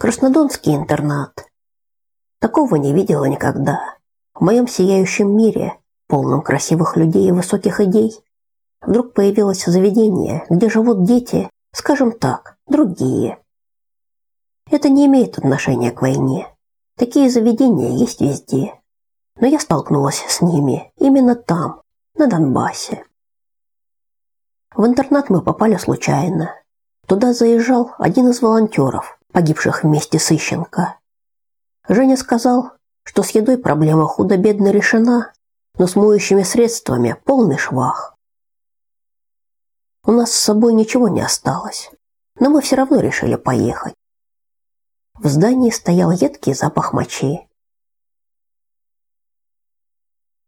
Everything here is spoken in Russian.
Краснодонский интернат. Такого не видела никогда. В моем сияющем мире, полном красивых людей и высоких идей, вдруг появилось заведение, где живут дети, скажем так, другие. Это не имеет отношения к войне. Такие заведения есть везде. Но я столкнулась с ними именно там, на Донбассе. В интернат мы попали случайно. Туда заезжал один из волонтеров, погибших вместе с Ищенко. Женя сказал, что с едой проблема худо-бедно решена, но с моющими средствами полный швах. У нас с собой ничего не осталось, но мы все равно решили поехать. В здании стоял едкий запах мочи.